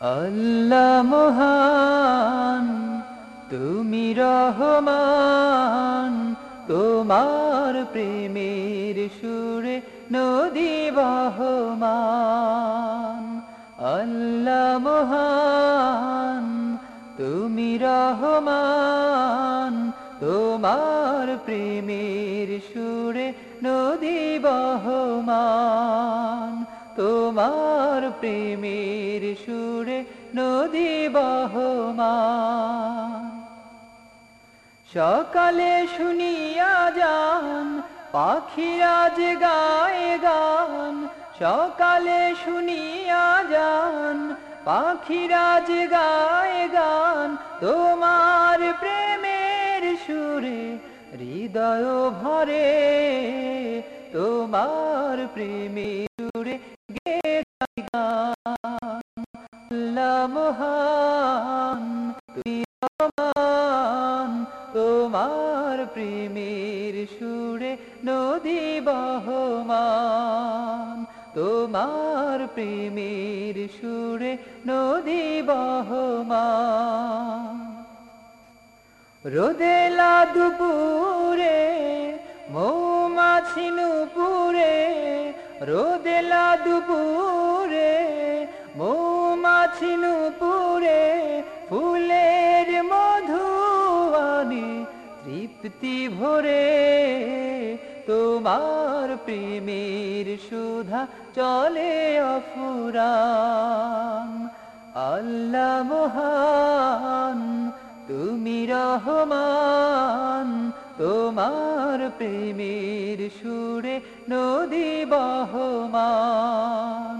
আল্লাহ মহান, তুমি রহমান, তোমার প্রেমের সুরে নদী বহমান। আল্লাহ মহান, তুমি রহমান, তোমার প্রেমের সুরে নদী বহমান, তোমার প্রেমের সুরে নদী বহমান। সকালে শুনিয়া যান, পাখিরা যে গায়ে গান। সকালে শুনিয়া যান, পাখিরা যে গায়ে গান। তোমার প্রেমের সুরে হৃদয় ভরে, তোমার প্রেমের সুরে গে মহান রহমান তোমার প্রেমের সুরে নদী বহমান, তোমার প্রেমের সুরে নদী বহমান। রোদেলা দুপুরে মৌমাছি নুপুরে রোদেলা দুপুরে মৌমাছি নুপুরে ফুলের মধুয়ানি তৃপ্তি ভরে তোমার প্রেমের সুধা চলে অফুরান। আল্লাহ মহান, তুমি রহমান, তোমার প্রেমের সুরে নদী বহমান,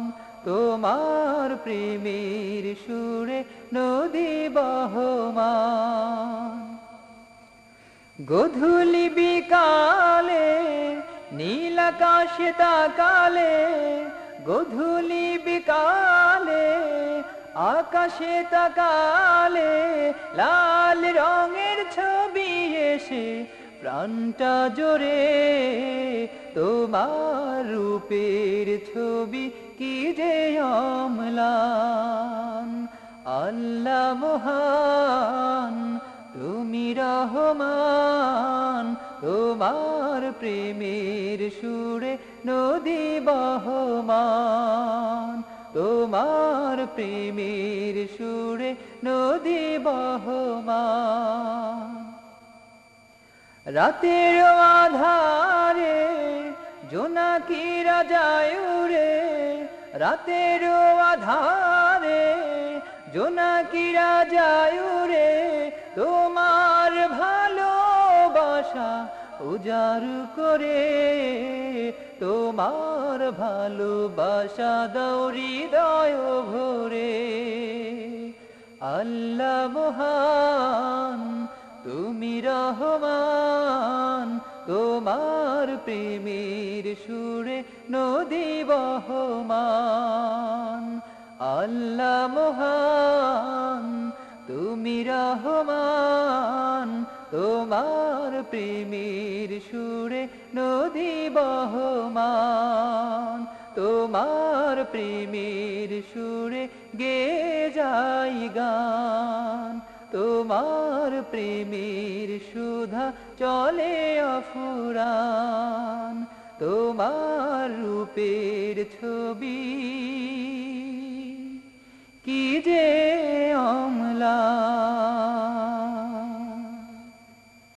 তোমার প্রেমের সুরে নদী বহমান। গধুলি বিকালে, নীল আকাশে তাকালে, গধুলি বিকালে, আকাশে তাকালে, লাল রঙের ছবি এসে প্রাণটা জোরে তোমার ছবি কি যে অমলান? আল্লাহ মহান, তুমি রহমান, তোমার প্রেমের সুরে নদী বহমান। তোমার প্রেমের সুরে নদী বহমান। রাতের আধারে জোনাকিরা যায় রে রাতের আধারে জোনাকিরা যায় রে তোমার ভালোবাসা উজার করে, তোমার ভালোবাসা দৌড়ি দয় ভরে। আল্লাহ মহান, তুমি রহমান। তোমার প্রেমের সুরে নদী বহমান। আল্লাহ মহান, তুমি রহমান। তোমার প্রেমের সুরে নদী বহমান। তোমার প্রেমের সুরে গে যাই গান। তোমার প্রেমের সুধা চলে অফুরান। তোমার রূপের ছবি